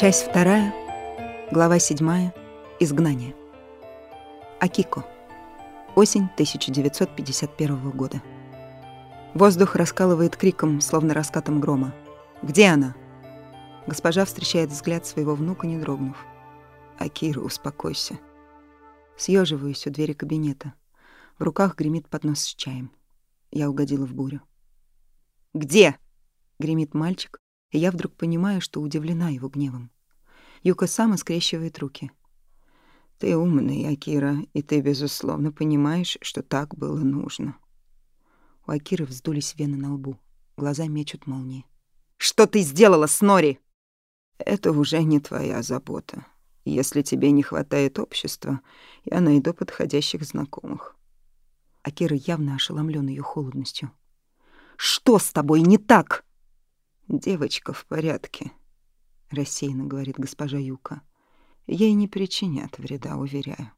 Часть вторая, глава седьмая. Изгнание. Акико. Осень 1951 года. Воздух раскалывает криком, словно раскатом грома. «Где она?» Госпожа встречает взгляд своего внука, не дрогнув. «Акира, успокойся». Съеживаюсь у двери кабинета. В руках гремит поднос с чаем. Я угодила в бурю. «Где?» — гремит мальчик, и я вдруг понимаю, что удивлена его гневом. Юка сама скрещивает руки. «Ты умный, Акира, и ты, безусловно, понимаешь, что так было нужно». У Акиры вздулись вены на лбу. Глаза мечут молнии. «Что ты сделала, Снори?» «Это уже не твоя забота. Если тебе не хватает общества, я найду подходящих знакомых». Акира явно ошеломлен ее холодностью. «Что с тобой не так?» «Девочка в порядке», — рассеянно говорит госпожа Юка. «Ей не причинят вреда, уверяю».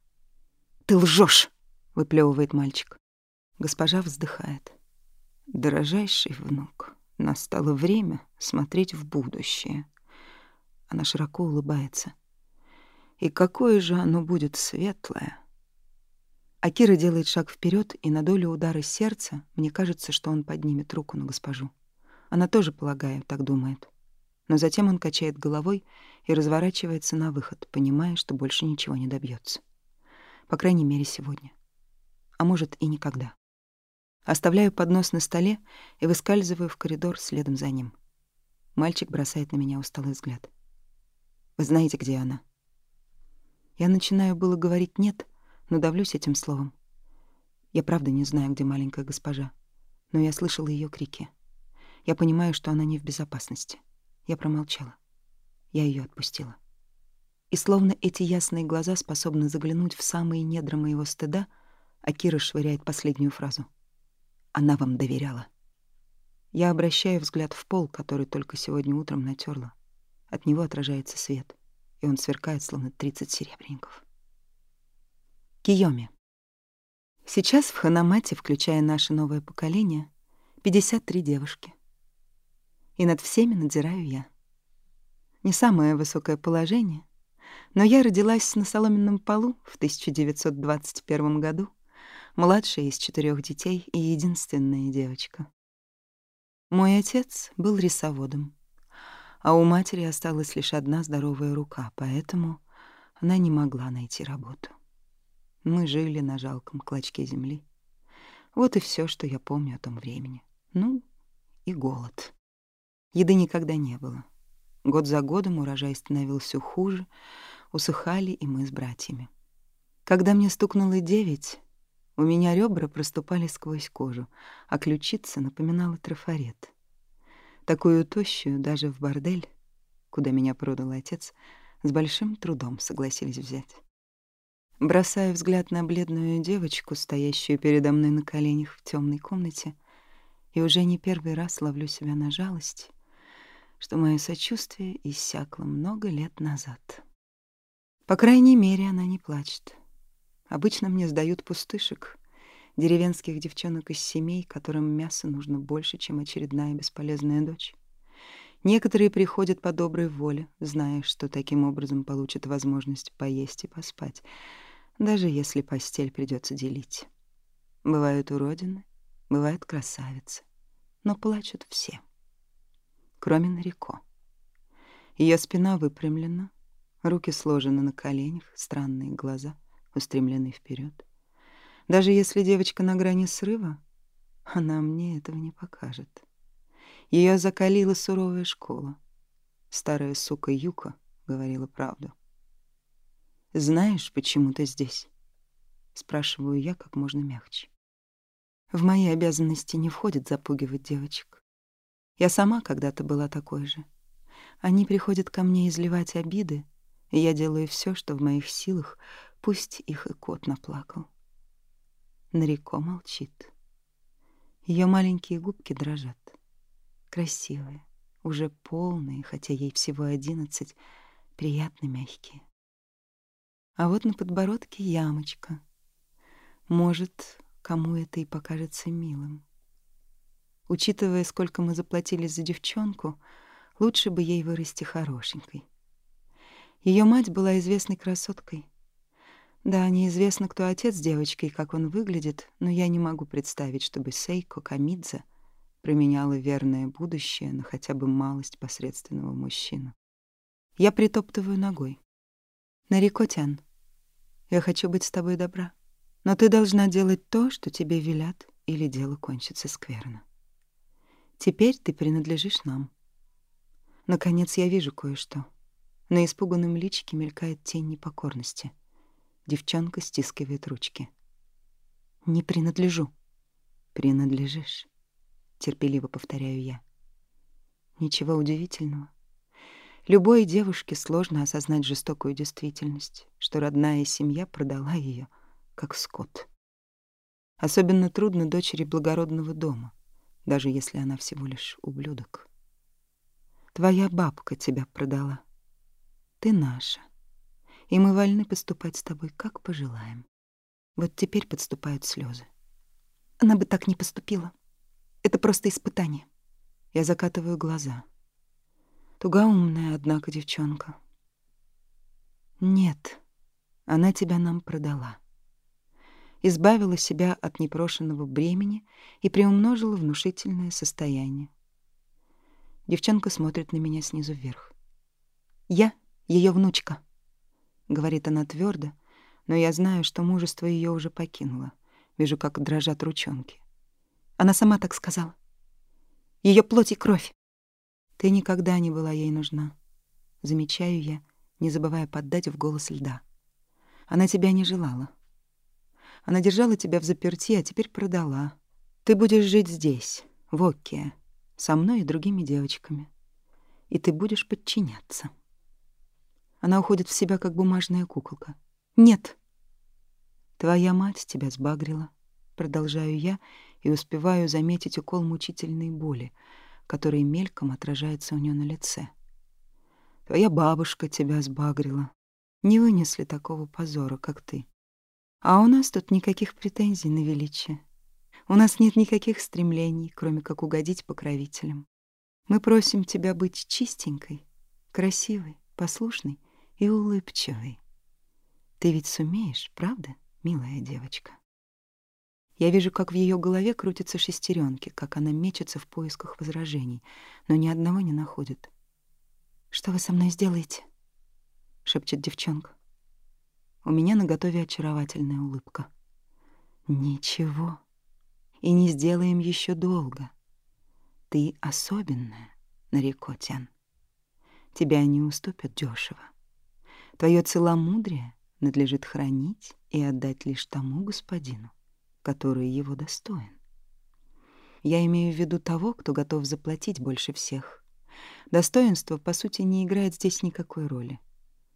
«Ты лжешь!» — выплевывает мальчик. Госпожа вздыхает. «Дорожайший внук, настало время смотреть в будущее». Она широко улыбается. «И какое же оно будет светлое!» Акира делает шаг вперед, и на долю удара сердца мне кажется, что он поднимет руку на госпожу. Она тоже, полагаю, так думает. Но затем он качает головой и разворачивается на выход, понимая, что больше ничего не добьется. По крайней мере, сегодня. А может, и никогда. Оставляю поднос на столе и выскальзываю в коридор следом за ним. Мальчик бросает на меня усталый взгляд. «Вы знаете, где она?» Я начинаю было говорить «нет», но давлюсь этим словом. Я правда не знаю, где маленькая госпожа, но я слышала ее крики. Я понимаю, что она не в безопасности. Я промолчала. Я ее отпустила. И словно эти ясные глаза способны заглянуть в самые недра моего стыда, Акира швыряет последнюю фразу. Она вам доверяла. Я обращаю взгляд в пол, который только сегодня утром натерла. От него отражается свет, и он сверкает, словно 30 серебряников. Киоми. Сейчас в Ханамате, включая наше новое поколение, 53 девушки — и над всеми надзираю я. Не самое высокое положение, но я родилась на соломенном полу в 1921 году, младшая из четырех детей и единственная девочка. Мой отец был рисоводом, а у матери осталась лишь одна здоровая рука, поэтому она не могла найти работу. Мы жили на жалком клочке земли. Вот и все, что я помню о том времени. Ну, и голод. Еды никогда не было. Год за годом урожай становился хуже, усыхали и мы с братьями. Когда мне стукнуло девять, у меня ребра проступали сквозь кожу, а ключица напоминала трафарет. Такую тощую даже в бордель, куда меня продал отец, с большим трудом согласились взять. Бросая взгляд на бледную девочку, стоящую передо мной на коленях в темной комнате, и уже не первый раз ловлю себя на жалость — что мое сочувствие иссякло много лет назад. По крайней мере, она не плачет. Обычно мне сдают пустышек, деревенских девчонок из семей, которым мяса нужно больше, чем очередная бесполезная дочь. Некоторые приходят по доброй воле, зная, что таким образом получат возможность поесть и поспать, даже если постель придется делить. Бывают уродины, бывают красавицы, но плачут все кроме Нарико. Ее спина выпрямлена, руки сложены на коленях, странные глаза устремлены вперед. Даже если девочка на грани срыва, она мне этого не покажет. Ее закалила суровая школа. Старая сука Юка говорила правду. «Знаешь, почему ты здесь?» — спрашиваю я как можно мягче. В мои обязанности не входит запугивать девочек. Я сама когда-то была такой же. Они приходят ко мне изливать обиды, и я делаю все, что в моих силах, пусть их и кот наплакал. Нарико молчит. Ее маленькие губки дрожат. Красивые, уже полные, хотя ей всего одиннадцать, приятно мягкие. А вот на подбородке ямочка. Может, кому это и покажется милым. Учитывая, сколько мы заплатили за девчонку, лучше бы ей вырасти хорошенькой. Ее мать была известной красоткой. Да, неизвестно, кто отец девочки и как он выглядит, но я не могу представить, чтобы Сейко Камидзе променяла верное будущее на хотя бы малость посредственного мужчину. Я притоптываю ногой. Нарикотян, я хочу быть с тобой добра, но ты должна делать то, что тебе велят, или дело кончится скверно. Теперь ты принадлежишь нам. Наконец я вижу кое-что. На испуганном личике мелькает тень непокорности. Девчонка стискивает ручки. «Не принадлежу». «Принадлежишь», — терпеливо повторяю я. Ничего удивительного. Любой девушке сложно осознать жестокую действительность, что родная семья продала ее как скот. Особенно трудно дочери благородного дома, даже если она всего лишь ублюдок. Твоя бабка тебя продала. Ты наша. И мы вольны поступать с тобой, как пожелаем. Вот теперь подступают слезы. Она бы так не поступила. Это просто испытание. Я закатываю глаза. Тугоумная, однако, девчонка. Нет, она тебя нам продала. Избавила себя от непрошенного бремени и приумножила внушительное состояние. Девчонка смотрит на меня снизу вверх. Я ее внучка, говорит она твердо, но я знаю, что мужество ее уже покинуло. Вижу, как дрожат ручонки. Она сама так сказала. Ее плоть и кровь. Ты никогда не была ей нужна. Замечаю я, не забывая поддать в голос льда. Она тебя не желала. Она держала тебя в заперти, а теперь продала. Ты будешь жить здесь, в Окке, со мной и другими девочками. И ты будешь подчиняться. Она уходит в себя, как бумажная куколка. Нет. Твоя мать тебя сбагрила. Продолжаю я и успеваю заметить укол мучительной боли, который мельком отражается у нее на лице. Твоя бабушка тебя сбагрила. Не вынесли такого позора, как ты. А у нас тут никаких претензий на величие. У нас нет никаких стремлений, кроме как угодить покровителям. Мы просим тебя быть чистенькой, красивой, послушной и улыбчивой. Ты ведь сумеешь, правда, милая девочка? Я вижу, как в ее голове крутятся шестеренки, как она мечется в поисках возражений, но ни одного не находит. «Что вы со мной сделаете?» — шепчет девчонка. У меня на готове очаровательная улыбка. «Ничего. И не сделаем еще долго. Ты особенная, Нарикотян. Тебя не уступят дешево. Твое целомудрие надлежит хранить и отдать лишь тому господину, который его достоин. Я имею в виду того, кто готов заплатить больше всех. Достоинство, по сути, не играет здесь никакой роли.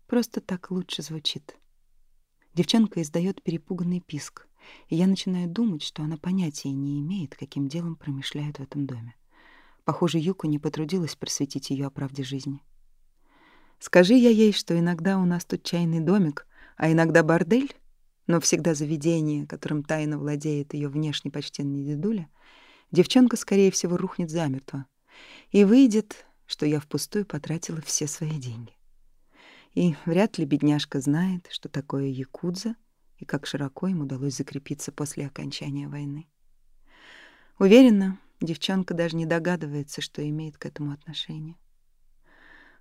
Просто так лучше звучит. Девчонка издает перепуганный писк, и я начинаю думать, что она понятия не имеет, каким делом промышляют в этом доме. Похоже, Юка не потрудилась просветить ее о правде жизни. Скажи я ей, что иногда у нас тут чайный домик, а иногда бордель, но всегда заведение, которым тайно владеет ее внешне почтенный дедуля, девчонка, скорее всего, рухнет замертво. И выйдет, что я впустую потратила все свои деньги. И вряд ли бедняжка знает, что такое якудза и как широко им удалось закрепиться после окончания войны. Уверена, девчонка даже не догадывается, что имеет к этому отношение.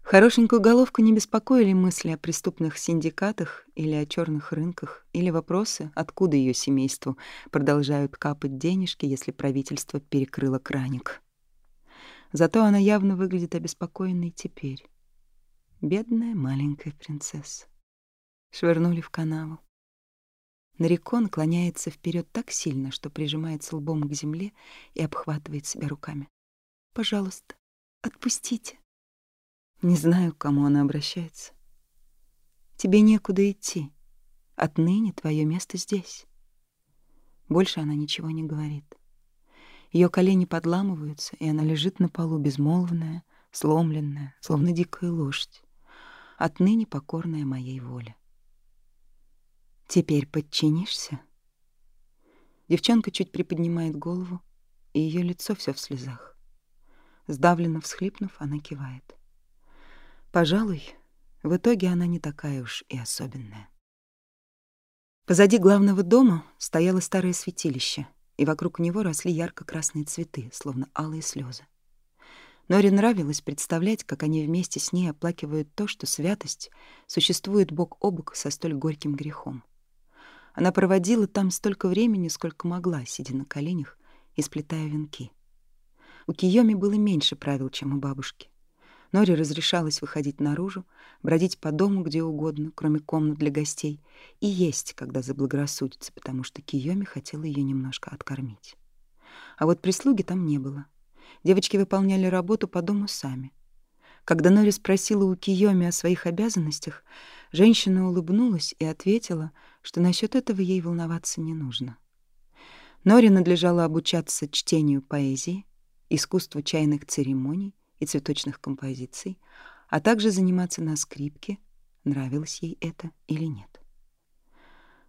Хорошенькую головку не беспокоили мысли о преступных синдикатах или о черных рынках, или вопросы, откуда ее семейству продолжают капать денежки, если правительство перекрыло краник. Зато она явно выглядит обеспокоенной теперь. Бедная маленькая принцесса. Швырнули в канаву. Нарико наклоняется вперед так сильно, что прижимается лбом к земле и обхватывает себя руками. «Пожалуйста, отпустите». Не знаю, к кому она обращается. Тебе некуда идти. Отныне твое место здесь. Больше она ничего не говорит. Ее колени подламываются, и она лежит на полу безмолвная, сломленная, словно дикая лошадь, отныне покорная моей воле. Теперь подчинишься? Девчонка чуть приподнимает голову, и ее лицо все в слезах. Сдавленно всхлипнув, она кивает. Пожалуй, В итоге она не такая уж и особенная. Позади главного дома стояло старое святилище, и вокруг него росли ярко-красные цветы, словно алые слезы. Норе нравилось представлять, как они вместе с ней оплакивают то, что святость существует бок о бок со столь горьким грехом. Она проводила там столько времени, сколько могла, сидя на коленях и сплетая венки. У Киёми было меньше правил, чем у бабушки. Норе разрешалось выходить наружу, бродить по дому где угодно, кроме комнат для гостей, и есть, когда заблагорассудится, потому что Киёми хотела ее немножко откормить. А вот прислуги там не было. Девочки выполняли работу по дому сами. Когда Нори спросила у Киёми о своих обязанностях, женщина улыбнулась и ответила, что насчет этого ей волноваться не нужно. Нори надлежало обучаться чтению поэзии, искусству чайных церемоний и цветочных композиций, а также заниматься на скрипке, нравилось ей это или нет.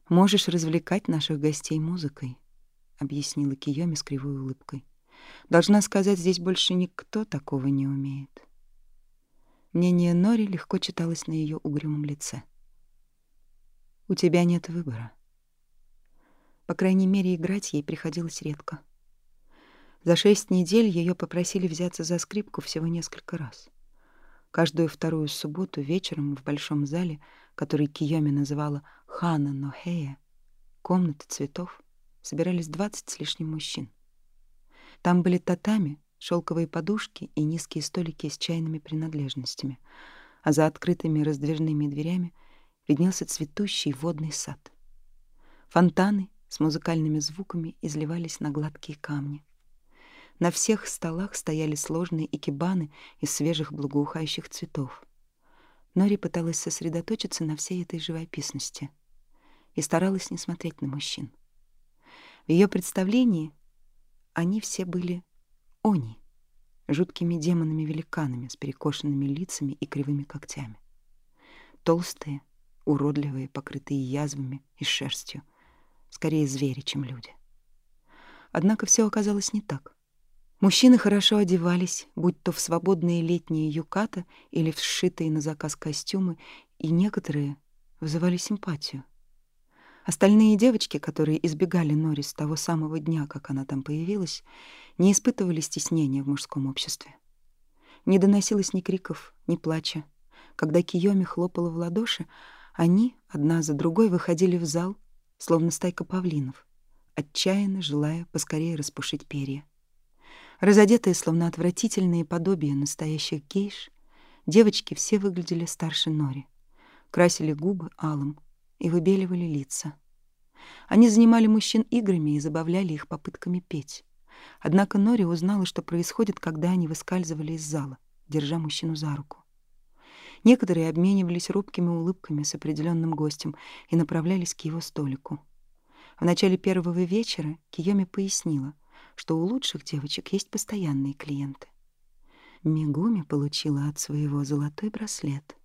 «Можешь развлекать наших гостей музыкой», — объяснила Киёми с кривой улыбкой. «Должна сказать, здесь больше никто такого не умеет». Мнение Нори легко читалось на ее угрюмом лице. «У тебя нет выбора». По крайней мере, играть ей приходилось редко. За шесть недель ее попросили взяться за скрипку всего несколько раз. Каждую вторую субботу вечером в большом зале, который Киоми называла «Хана Нохея», комната цветов, собирались двадцать с лишним мужчин. Там были татами, шелковые подушки и низкие столики с чайными принадлежностями, а за открытыми раздвижными дверями виднелся цветущий водный сад. Фонтаны с музыкальными звуками изливались на гладкие камни. На всех столах стояли сложные икебаны из свежих благоухающих цветов. Нори пыталась сосредоточиться на всей этой живописности и старалась не смотреть на мужчин. В ее представлении они все были они, жуткими демонами-великанами с перекошенными лицами и кривыми когтями. Толстые, уродливые, покрытые язвами и шерстью, скорее звери, чем люди. Однако все оказалось не так. Мужчины хорошо одевались, будь то в свободные летние юката или в сшитые на заказ костюмы, и некоторые вызывали симпатию. Остальные девочки, которые избегали Нори с того самого дня, как она там появилась, не испытывали стеснения в мужском обществе. Не доносилось ни криков, ни плача. Когда Киоми хлопала в ладоши, они, одна за другой, выходили в зал, словно стайка павлинов, отчаянно желая поскорее распушить перья. Разодетые, словно отвратительные подобия настоящих гейш, девочки все выглядели старше Нори, красили губы алым и выбеливали лица. Они занимали мужчин играми и забавляли их попытками петь. Однако Нори узнала, что происходит, когда они выскальзывали из зала, держа мужчину за руку. Некоторые обменивались робкими улыбками с определенным гостем и направлялись к его столику. В начале первого вечера Киоми пояснила — что у лучших девочек есть постоянные клиенты. Мигуми получила от своего золотой браслет,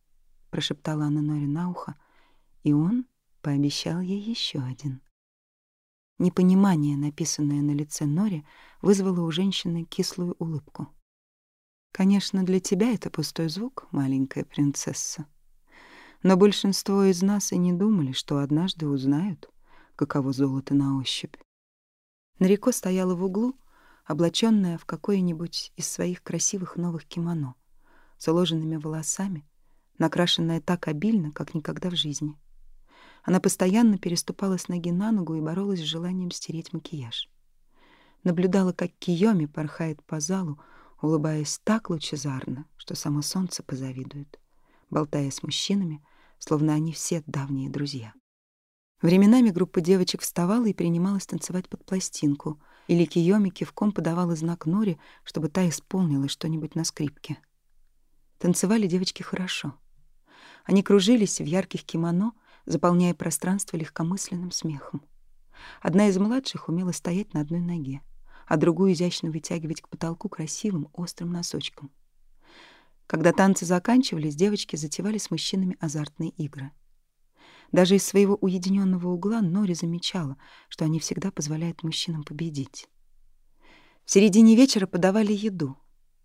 прошептала она Нори на ухо, и он пообещал ей еще один. Непонимание, написанное на лице Нори, вызвало у женщины кислую улыбку. Конечно, для тебя это пустой звук, маленькая принцесса. Но большинство из нас и не думали, что однажды узнают, каково золото на ощупь. Нарико стояла в углу, облаченная в какое-нибудь из своих красивых новых кимоно, с уложенными волосами, накрашенная так обильно, как никогда в жизни. Она постоянно переступала с ноги на ногу и боролась с желанием стереть макияж. Наблюдала, как Киоми порхает по залу, улыбаясь так лучезарно, что само солнце позавидует, болтая с мужчинами, словно они все давние друзья. Временами группа девочек вставала и принималась танцевать под пластинку, или Киоми кивком подавала знак Нори, чтобы та исполнила что-нибудь на скрипке. Танцевали девочки хорошо. Они кружились в ярких кимоно, заполняя пространство легкомысленным смехом. Одна из младших умела стоять на одной ноге, а другую изящно вытягивать к потолку красивым острым носочком. Когда танцы заканчивались, девочки затевали с мужчинами азартные игры — даже из своего уединенного угла Нори замечала, что они всегда позволяют мужчинам победить. В середине вечера подавали еду.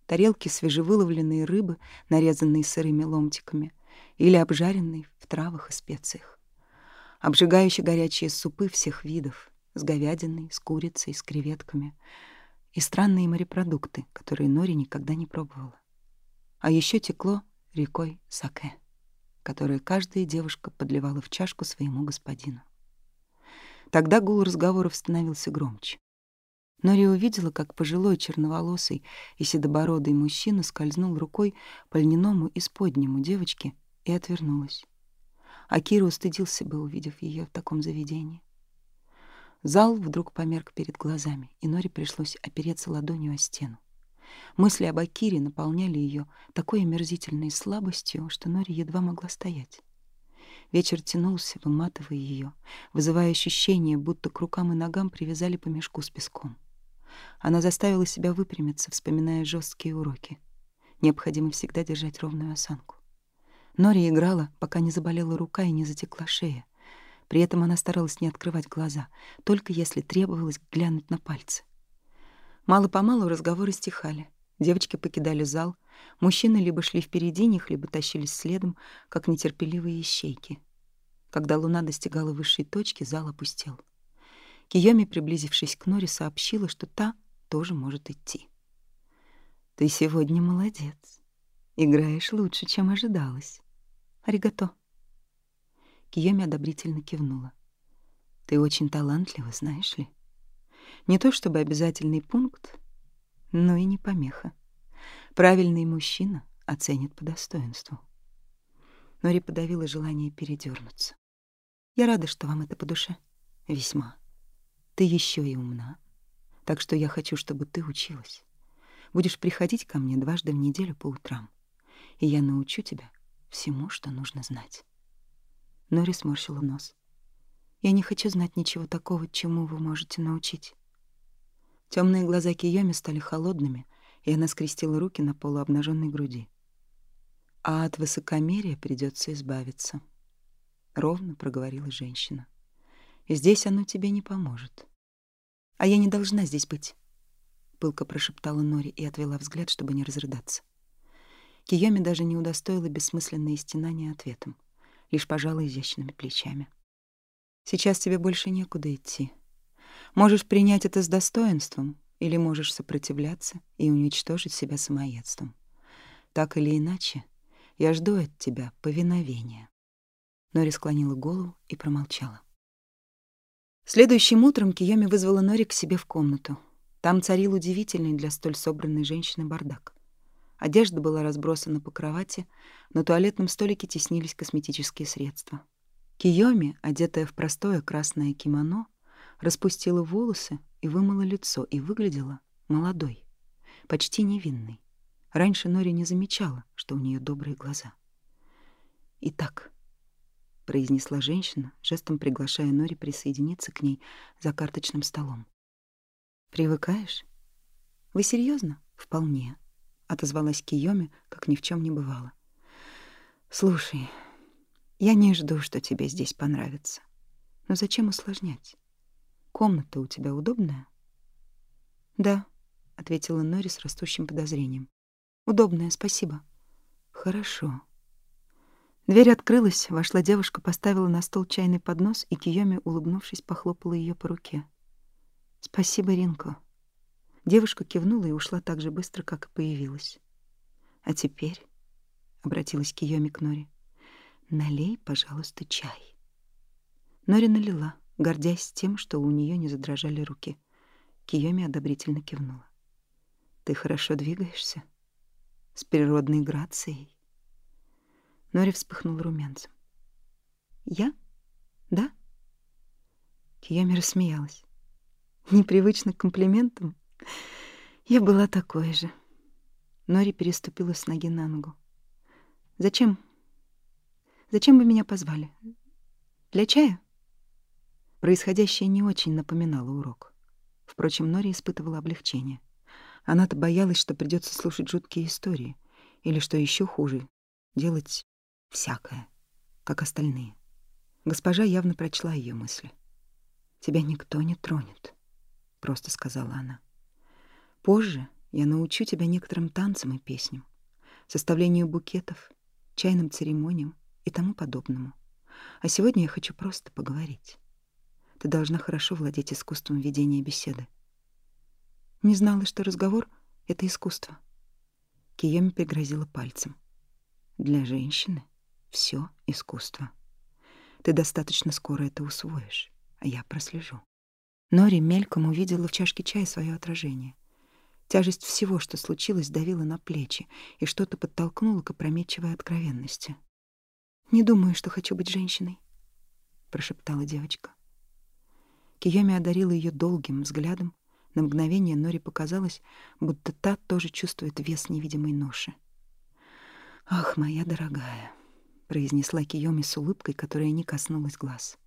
Тарелки свежевыловленные рыбы, нарезанные сырыми ломтиками, или обжаренный в травах и специях. Обжигающие горячие супы всех видов, с говядиной, с курицей, с креветками и странные морепродукты, которые Нори никогда не пробовала. А еще текло рекой саке, которое каждая девушка подливала в чашку своему господину. Тогда гул разговоров становился громче. Нори увидела, как пожилой черноволосый и седобородый мужчина скользнул рукой по льняному исподнему девочки и отвернулась. А устыдился бы, увидев ее в таком заведении. Зал вдруг померк перед глазами, и Нори пришлось опереться ладонью о стену. Мысли об Акире наполняли ее такой омерзительной слабостью, что Нори едва могла стоять. Вечер тянулся, выматывая ее, вызывая ощущение, будто к рукам и ногам привязали по мешку с песком. Она заставила себя выпрямиться, вспоминая жесткие уроки. Необходимо всегда держать ровную осанку. Нори играла, пока не заболела рука и не затекла шея. При этом она старалась не открывать глаза, только если требовалось глянуть на пальцы. Мало-помалу разговоры стихали. Девочки покидали зал. Мужчины либо шли впереди них, либо тащились следом, как нетерпеливые ищейки. Когда луна достигала высшей точки, зал опустел. Киоми, приблизившись к Норе, сообщила, что та тоже может идти. «Ты сегодня молодец. Играешь лучше, чем ожидалось. Аригато». Киоми одобрительно кивнула. «Ты очень талантлива, знаешь ли. Не то чтобы обязательный пункт, но и не помеха. Правильный мужчина оценит по достоинству». Нори подавила желание передернуться. «Я рада, что вам это по душе. Весьма». Ты еще и умна. Так что я хочу, чтобы ты училась. Будешь приходить ко мне дважды в неделю по утрам, и я научу тебя всему, что нужно знать. Нори сморщила нос. Я не хочу знать ничего такого, чему вы можете научить. Темные глаза Киоми стали холодными, и она скрестила руки на полуобнаженной груди. А от высокомерия придется избавиться, ровно проговорила женщина. И здесь оно тебе не поможет. А я не должна здесь быть, пылко прошептала Нори и отвела взгляд, чтобы не разрыдаться. Киоми даже не удостоила бессмысленное истинание ответом, лишь пожала изящными плечами. Сейчас тебе больше некуда идти. Можешь принять это с достоинством или можешь сопротивляться и уничтожить себя самоедством. Так или иначе, я жду от тебя повиновения. Нори склонила голову и промолчала. Следующим утром Киоми вызвала Нори к себе в комнату. Там царил удивительный для столь собранной женщины бардак. Одежда была разбросана по кровати, на туалетном столике теснились косметические средства. Киоми, одетая в простое красное кимоно, распустила волосы и вымыла лицо, и выглядела молодой, почти невинной. Раньше Нори не замечала, что у нее добрые глаза. Итак, произнесла женщина, жестом приглашая Нори присоединиться к ней за карточным столом. Привыкаешь? Вы серьезно? Вполне, отозвалась Киёми, как ни в чем не бывало. Слушай, я не жду, что тебе здесь понравится. Но зачем усложнять? Комната у тебя удобная? Да, ответила Нори с растущим подозрением. Удобная, спасибо. Хорошо. Дверь открылась, вошла девушка, поставила на стол чайный поднос, и Киёми, улыбнувшись, похлопала ее по руке. «Спасибо, Ринко». Девушка кивнула и ушла так же быстро, как и появилась. «А теперь», — обратилась Киёми к Нори, — «налей, пожалуйста, чай». Нори налила, гордясь тем, что у нее не задрожали руки. Киёми одобрительно кивнула. «Ты хорошо двигаешься? С природной грацией?» Нори вспыхнул румянцем. «Я? Да?» Киоми рассмеялась. Непривычно к комплиментам. Я была такой же. Нори переступила с ноги на ногу. «Зачем? Зачем вы меня позвали? Для чая?» Происходящее не очень напоминало урок. Впрочем, Нори испытывала облегчение. Она-то боялась, что придется слушать жуткие истории, или, что еще хуже, делать всякое, как остальные. Госпожа явно прочла ее мысли. «Тебя никто не тронет», — просто сказала она. «Позже я научу тебя некоторым танцам и песням, составлению букетов чайным церемониям и тому подобному. А сегодня я хочу просто поговорить. Ты должна хорошо владеть искусством ведения беседы. Не знала, что разговор — это искусство. Киеми пригрозила пальцем. Для женщины все искусство. Ты достаточно скоро это усвоишь, а я прослежу. Нори мельком увидела в чашке чая свое отражение. Тяжесть всего, что случилось, давила на плечи, и что-то подтолкнуло к опрометчивой откровенности. «Не думаю, что хочу быть женщиной», — прошептала девочка. Киоми одарила ее долгим взглядом. На мгновение Нори показалось, будто та тоже чувствует вес невидимой ноши. «Ах, моя дорогая», — произнесла Киоми с улыбкой, которая не коснулась глаз.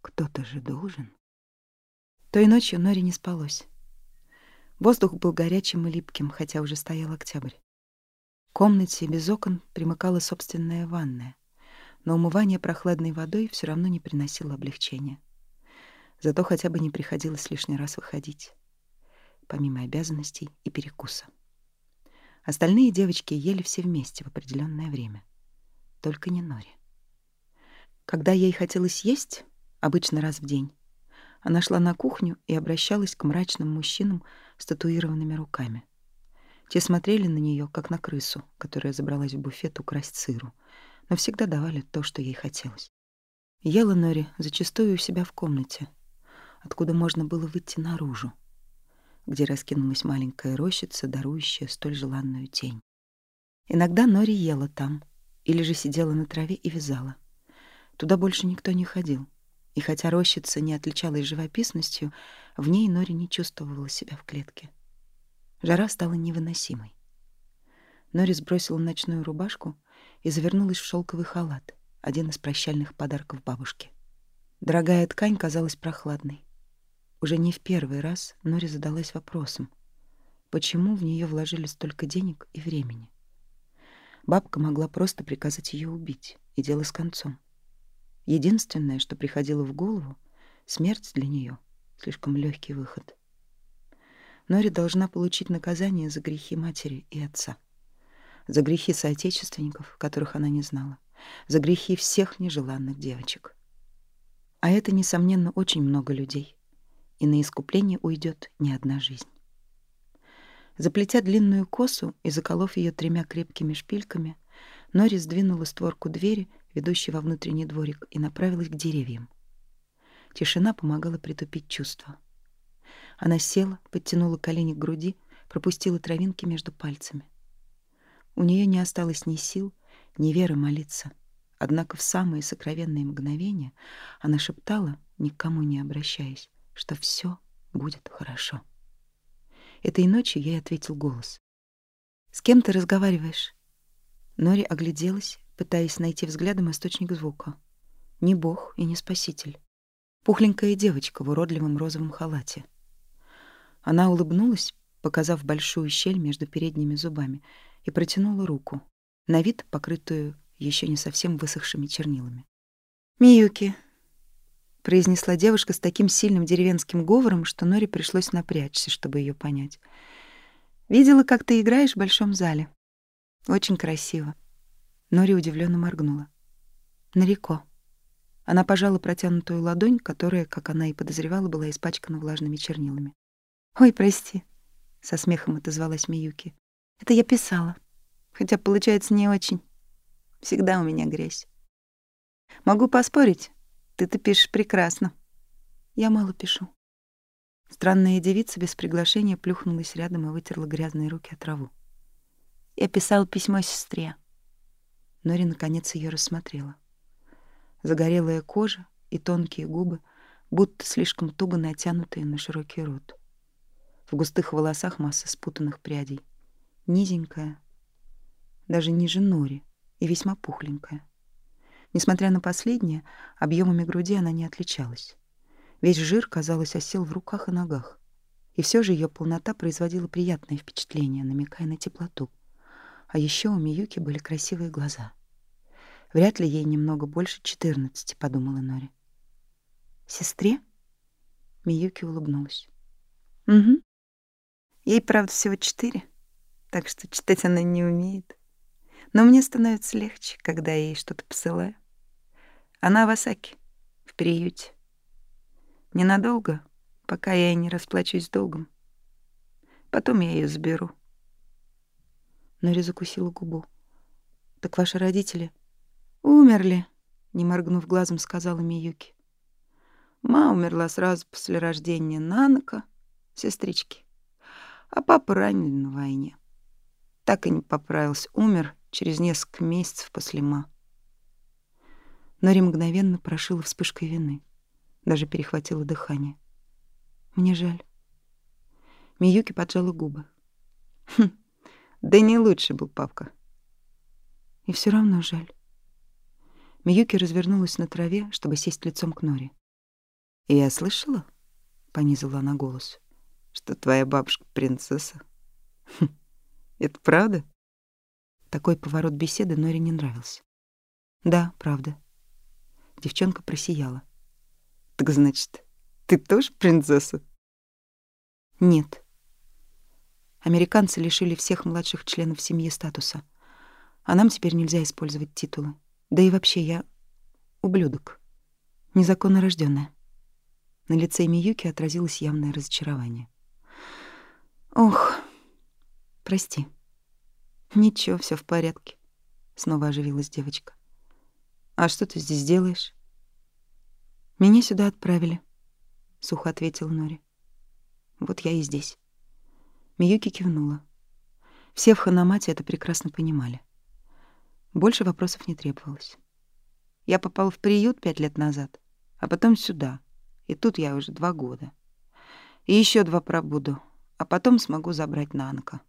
«Кто-то же должен». Той ночью Нори не спалось. Воздух был горячим и липким, хотя уже стоял октябрь. В комнате без окон примыкала собственная ванная, но умывание прохладной водой все равно не приносило облегчения. Зато хотя бы не приходилось лишний раз выходить, помимо обязанностей и перекуса. Остальные девочки ели все вместе в определенное время. Только не Нори. Когда ей хотелось есть, обычно раз в день, она шла на кухню и обращалась к мрачным мужчинам с татуированными руками. Те смотрели на нее, как на крысу, которая забралась в буфет украсть сыру, но всегда давали то, что ей хотелось. Ела Нори зачастую у себя в комнате, откуда можно было выйти наружу, где раскинулась маленькая рощица, дарующая столь желанную тень. Иногда Нори ела там, или же сидела на траве и вязала. Туда больше никто не ходил. И хотя рощица не отличалась живописностью, в ней Нори не чувствовала себя в клетке. Жара стала невыносимой. Нори сбросила ночную рубашку и завернулась в шелковый халат, один из прощальных подарков бабушки. Дорогая ткань казалась прохладной. Уже не в первый раз Нори задалась вопросом, почему в нее вложили столько денег и времени. Бабка могла просто приказать ее убить, и дело с концом. Единственное, что приходило в голову, смерть для нее слишком легкий выход. Нори должна получить наказание за грехи матери и отца, за грехи соотечественников, которых она не знала, за грехи всех нежеланных девочек. А это, несомненно, очень много людей, и на искупление уйдет не одна жизнь. Заплетя длинную косу и заколов ее тремя крепкими шпильками, Нори сдвинула створку двери ведущий во внутренний дворик, и направилась к деревьям. Тишина помогала притупить чувства. Она села, подтянула колени к груди, пропустила травинки между пальцами. У нее не осталось ни сил, ни веры молиться. Однако в самые сокровенные мгновения она шептала, никому не обращаясь, что все будет хорошо. Этой ночью ей ответил голос. «С кем ты разговариваешь?» Нори огляделась, пытаясь найти взглядом источник звука. Не бог и не спаситель. Пухленькая девочка в уродливом розовом халате. Она улыбнулась, показав большую щель между передними зубами, и протянула руку, на вид покрытую еще не совсем высохшими чернилами. «Миюки», — произнесла девушка с таким сильным деревенским говором, что Нори пришлось напрячься, чтобы ее понять. «Видела, как ты играешь в большом зале. Очень красиво. Нори удивленно моргнула. Нареко. Она пожала протянутую ладонь, которая, как она и подозревала, была испачкана влажными чернилами. «Ой, прости», — со смехом отозвалась Миюки. «Это я писала. Хотя получается не очень. Всегда у меня грязь. Могу поспорить, ты-то пишешь прекрасно. Я мало пишу». Странная девица без приглашения плюхнулась рядом и вытерла грязные руки от траву. Я писала письмо сестре. Нори наконец ее рассмотрела. Загорелая кожа и тонкие губы, будто слишком туго натянутые на широкий рот. В густых волосах масса спутанных прядей. Низенькая, даже ниже Нори, и весьма пухленькая. Несмотря на последнее, объемами груди она не отличалась. Весь жир, казалось, осел в руках и ногах. И все же ее полнота производила приятное впечатление, намекая на теплоту. А еще у Миюки были красивые глаза. Вряд ли ей немного больше четырнадцати, подумала Нори. Сестре? Миюки улыбнулась. Угу. Ей, правда, всего четыре, так что читать она не умеет. Но мне становится легче, когда я ей что-то посылаю. Она в Осаке, в приюте. Ненадолго, пока я не расплачусь долгом. Потом я ее заберу. Нори закусила губу. «Так ваши родители умерли?» Не моргнув глазом, сказала Миюки. Ма умерла сразу после рождения Нанока, сестрички. А папа ранен на войне. Так и не поправился, умер через несколько месяцев после Ма. Нори мгновенно прошила вспышкой вины. Даже перехватила дыхание. Мне жаль. Миюки поджала губы. Хм, да не лучше был папка. И все равно жаль. Миюки развернулась на траве, чтобы сесть лицом к Нори. «И я слышала?» — понизила она голос. «Что твоя бабушка принцесса?» хм, «Это правда?» Такой поворот беседы Нори не нравился. «Да, правда». Девчонка просияла. «Так значит, ты тоже принцесса?» «Нет». Американцы лишили всех младших членов семьи статуса. А нам теперь нельзя использовать титулы. Да и вообще я ублюдок. Незаконно рождённая. На лице Миюки отразилось явное разочарование. Ох, прости. Ничего, все в порядке. Снова оживилась девочка. А что ты здесь делаешь? Меня сюда отправили, сухо ответил Нори. Вот я и здесь. Миюки кивнула. Все в Ханамате это прекрасно понимали. Больше вопросов не требовалось. Я попал в приют пять лет назад, а потом сюда. И тут я уже два года. И еще два пробуду, а потом смогу забрать Нанка.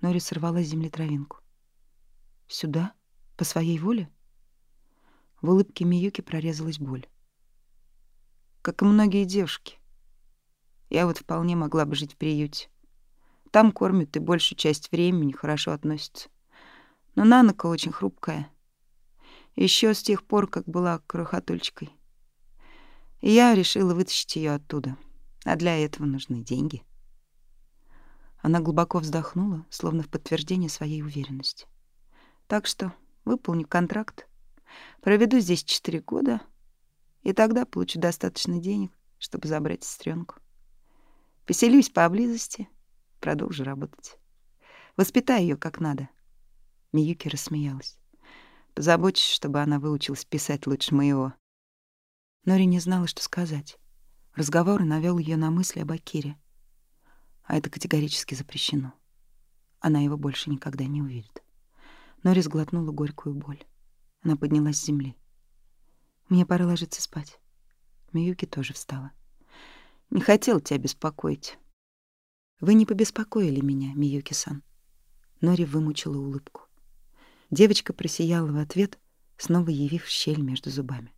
Нори сорвала с земли травинку. Сюда? По своей воле? В улыбке Миюки прорезалась боль. Как и многие девушки. Я вот вполне могла бы жить в приюте. Там кормят и большую часть времени хорошо относятся. Но Нанока очень хрупкая. Еще с тех пор, как была крохотульчикой. И я решила вытащить ее оттуда. А для этого нужны деньги. Она глубоко вздохнула, словно в подтверждение своей уверенности. Так что выполню контракт, проведу здесь четыре года, и тогда получу достаточно денег, чтобы забрать сестренку. Поселюсь поблизости, продолжу работать. Воспитаю ее как надо — Миюки рассмеялась. Позаботься, чтобы она выучилась писать лучше моего. Нори не знала, что сказать. Разговор навел ее на мысли об Акире. А это категорически запрещено. Она его больше никогда не увидит. Нори сглотнула горькую боль. Она поднялась с земли. «Мне пора ложиться спать». Миюки тоже встала. «Не хотел тебя беспокоить». «Вы не побеспокоили меня, Миюки-сан». Нори вымучила улыбку. Девочка просияла в ответ, снова явив щель между зубами.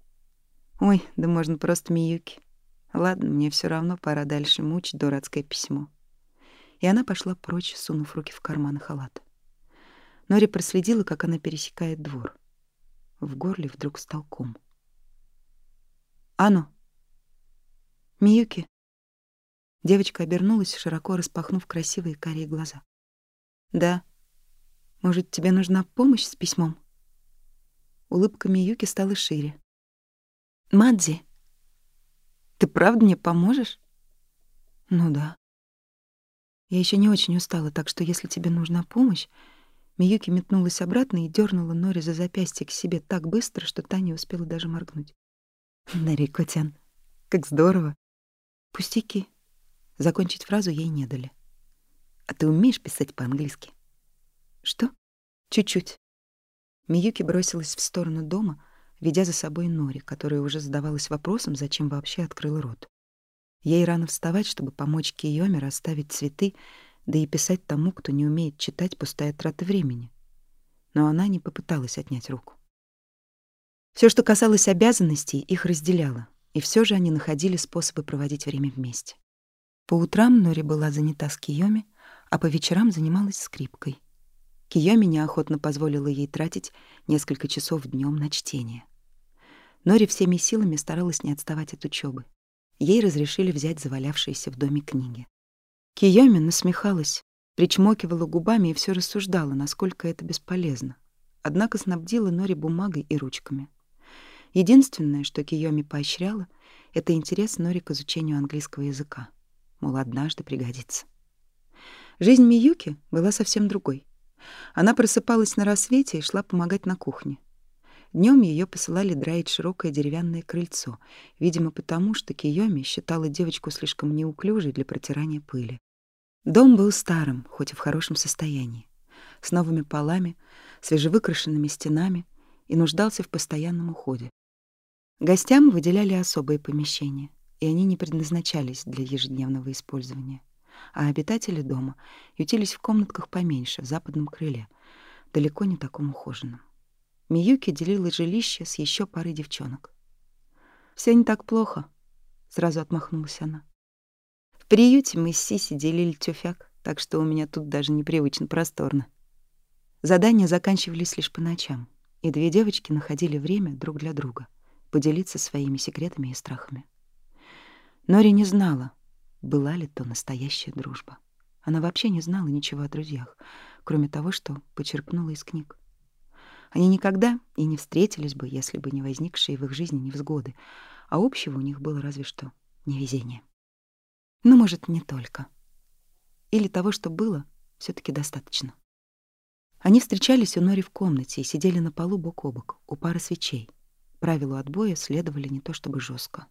«Ой, да можно просто Миюки. Ладно, мне все равно пора дальше мучить дурацкое письмо». И она пошла прочь, сунув руки в карманы халата. Нори проследила, как она пересекает двор. В горле вдруг стал ком. «Ано!» «Миюки!» Девочка обернулась, широко распахнув красивые карие глаза. «Да», может, тебе нужна помощь с письмом?» Улыбка Миюки стала шире. «Мадзи, ты правда мне поможешь?» «Ну да». «Я еще не очень устала, так что если тебе нужна помощь...» Миюки метнулась обратно и дернула Нори за запястье к себе так быстро, что та не успела даже моргнуть. «Нарикотян, как здорово!» «Пустяки». Закончить фразу ей не дали. «А ты умеешь писать по-английски?» «Что?» «Чуть-чуть». Миюки бросилась в сторону дома, ведя за собой Нори, которая уже задавалась вопросом, зачем вообще открыл рот. Ей рано вставать, чтобы помочь Киоме расставить цветы, да и писать тому, кто не умеет читать, пустая трата времени. Но она не попыталась отнять руку. Все, что касалось обязанностей, их разделяло, и все же они находили способы проводить время вместе. По утрам Нори была занята с Киоми, а по вечерам занималась скрипкой. Киоми неохотно позволила ей тратить несколько часов днем на чтение. Нори всеми силами старалась не отставать от учебы. Ей разрешили взять завалявшиеся в доме книги. Киоми насмехалась, Причмокивала губами и все рассуждала, насколько это бесполезно. Однако снабдила Нори бумагой и ручками. Единственное, что Киоми поощряла, это интерес Нори к изучению английского языка. Мол, однажды пригодится. Жизнь Миюки была совсем другой. Она просыпалась на рассвете и шла помогать на кухне. Днем ее посылали драить широкое деревянное крыльцо, видимо, потому что Киоми считала девочку слишком неуклюжей для протирания пыли. Дом был старым, хоть и в хорошем состоянии, с новыми полами, свежевыкрашенными стенами и нуждался в постоянном уходе. Гостям выделяли особые помещения, и они не предназначались для ежедневного использования а обитатели дома ютились в комнатках поменьше, в западном крыле, далеко не таком ухоженном. Миюки делила жилище с еще парой девчонок. Все не так плохо», — сразу отмахнулась она. «В приюте мы с Сиси делили тюфяк, так что у меня тут даже непривычно просторно». Задания заканчивались лишь по ночам, и две девочки находили время друг для друга поделиться своими секретами и страхами. Нори не знала, была ли то настоящая дружба. Она вообще не знала ничего о друзьях, кроме того, что почерпнула из книг. Они никогда и не встретились бы, если бы не возникшие в их жизни невзгоды, а общего у них было разве что невезение. Ну, может, не только. Или того, что было, все таки достаточно. Они встречались у Нори в комнате и сидели на полу бок о бок, у пары свечей. Правилу отбоя следовали не то чтобы жестко.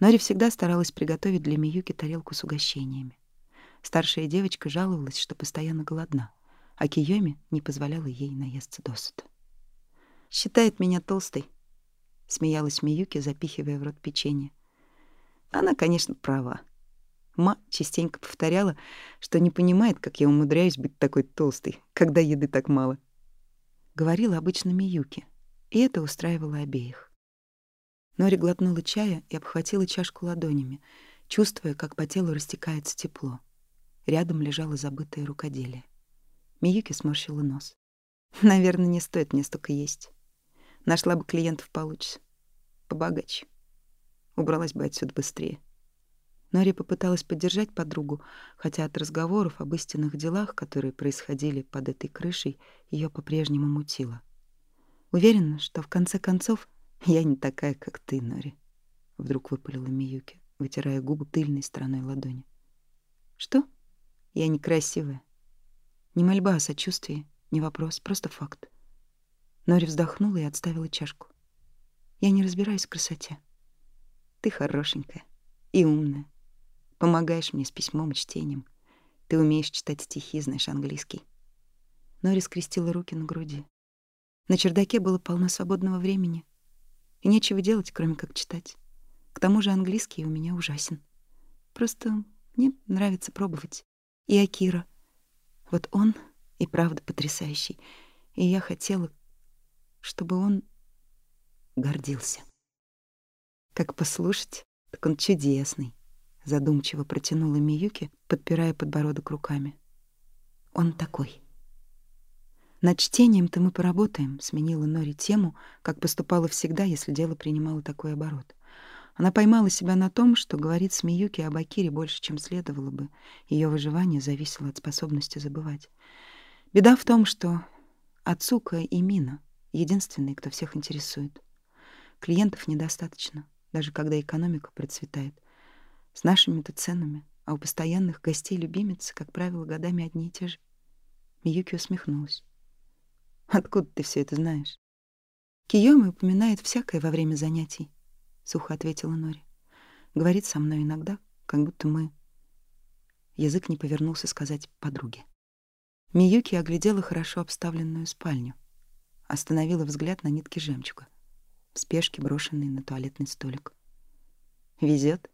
Нори всегда старалась приготовить для Миюки тарелку с угощениями. Старшая девочка жаловалась, что постоянно голодна, а Киёми не позволяла ей наесться досыта. «Считает меня толстой», — смеялась Миюки, запихивая в рот печенье. Она, конечно, права. Ма частенько повторяла, что не понимает, как я умудряюсь быть такой толстой, когда еды так мало. Говорила обычно Миюки, и это устраивало обеих. Нори глотнула чая и обхватила чашку ладонями, чувствуя, как по телу растекается тепло. Рядом лежало забытое рукоделие. Миюки сморщила нос. «Наверное, не стоит мне столько есть. Нашла бы клиентов получше. Побогаче. Убралась бы отсюда быстрее». Нори попыталась поддержать подругу, хотя от разговоров об истинных делах, которые происходили под этой крышей, ее по-прежнему мутило. Уверена, что в конце концов «Я не такая, как ты, Нори», — вдруг выпалила Миюки, вытирая губы тыльной стороной ладони. «Что? Я некрасивая. Не мольба о сочувствии, не вопрос, просто факт». Нори вздохнула и отставила чашку. «Я не разбираюсь в красоте. Ты хорошенькая и умная. Помогаешь мне с письмом и чтением. Ты умеешь читать стихи, знаешь английский». Нори скрестила руки на груди. На чердаке было полно свободного времени — и нечего делать, кроме как читать. К тому же английский у меня ужасен. Просто мне нравится пробовать. И Акира. Вот он и правда потрясающий. И я хотела, чтобы он гордился. Как послушать, так он чудесный. Задумчиво протянула Миюки, подпирая подбородок руками. Он такой. «Над чтением-то мы поработаем», — сменила Нори тему, как поступала всегда, если дело принимало такой оборот. Она поймала себя на том, что говорит с Миюки об Акире больше, чем следовало бы. Ее выживание зависело от способности забывать. Беда в том, что Ацука и Мина — единственные, кто всех интересует. Клиентов недостаточно, даже когда экономика процветает. С нашими-то ценами, а у постоянных гостей любимицы, как правило, годами одни и те же. Миюки усмехнулась. Откуда ты все это знаешь? Киёми упоминает всякое во время занятий, сухо ответила Нори. Говорит со мной иногда, как будто мы Язык не повернулся сказать подруге. Миюки оглядела хорошо обставленную спальню, остановила взгляд на нитке жемчуга, в спешке брошенной на туалетный столик. Везет.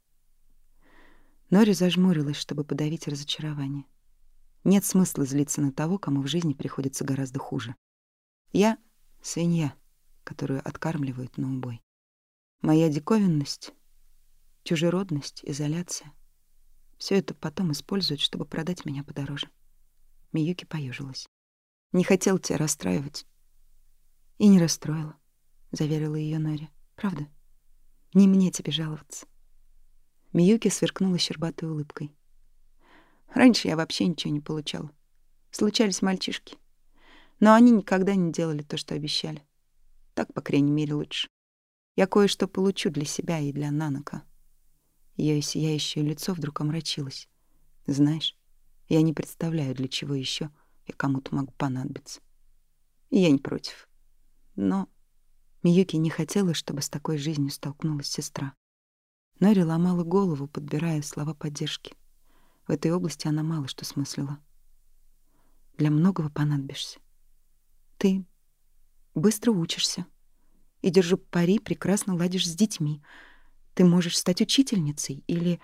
Нори зажмурилась, чтобы подавить разочарование. Нет смысла злиться на того, кому в жизни приходится гораздо хуже. Я — свинья, которую откармливают на убой. Моя диковинность, чужеродность, изоляция — все это потом используют, чтобы продать меня подороже. Миюки поежилась. Не хотел тебя расстраивать. И не расстроила, — заверила ее Нори. Правда? Не мне тебе жаловаться. Миюки сверкнула щербатой улыбкой. Раньше я вообще ничего не получала. Случались мальчишки. Но они никогда не делали то, что обещали. Так, по крайней мере, лучше. Я кое-что получу для себя и для Нанока. Ее сияющее лицо вдруг омрачилось. Знаешь, я не представляю, для чего еще я кому-то могу понадобиться. Я не против. Но Миюки не хотела, чтобы с такой жизнью столкнулась сестра. Нори ломала голову, подбирая слова поддержки. В этой области она мало что смыслила. Для многого понадобишься. Ты быстро учишься. И, держу пари, прекрасно ладишь с детьми. Ты можешь стать учительницей или...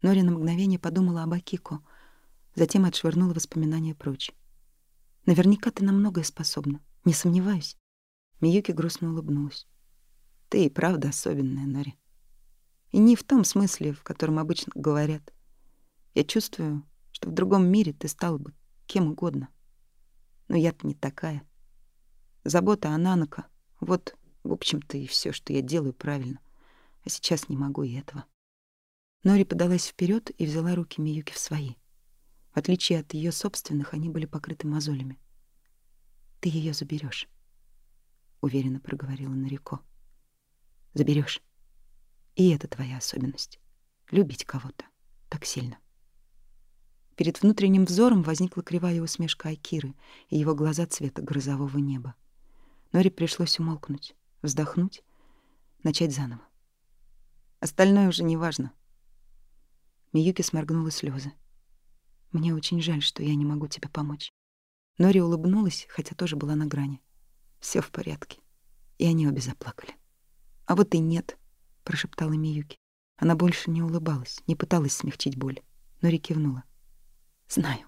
Нори на мгновение подумала об Акико, затем отшвырнула воспоминания прочь. Наверняка ты на многое способна, не сомневаюсь. Миюки грустно улыбнулась. Ты и правда особенная, Нори. И не в том смысле, в котором обычно говорят. Я чувствую, что в другом мире ты стал бы кем угодно. Но я-то не такая. Забота о Нанока — вот, в общем-то, и все, что я делаю правильно. А сейчас не могу и этого. Нори подалась вперед и взяла руки Миюки в свои. В отличие от ее собственных, они были покрыты мозолями. «Ты ее заберешь, уверенно проговорила Нарико. Заберешь. И это твоя особенность — любить кого-то так сильно. Перед внутренним взором возникла кривая усмешка Акиры и его глаза цвета грозового неба. Нори пришлось умолкнуть, вздохнуть, начать заново. Остальное уже не важно. Миюки сморгнула слезы. Мне очень жаль, что я не могу тебе помочь. Нори улыбнулась, хотя тоже была на грани. Все в порядке. И они обе заплакали. А вот и нет, прошептала Миюки. Она больше не улыбалась, не пыталась смягчить боль. Нори кивнула. Знаю.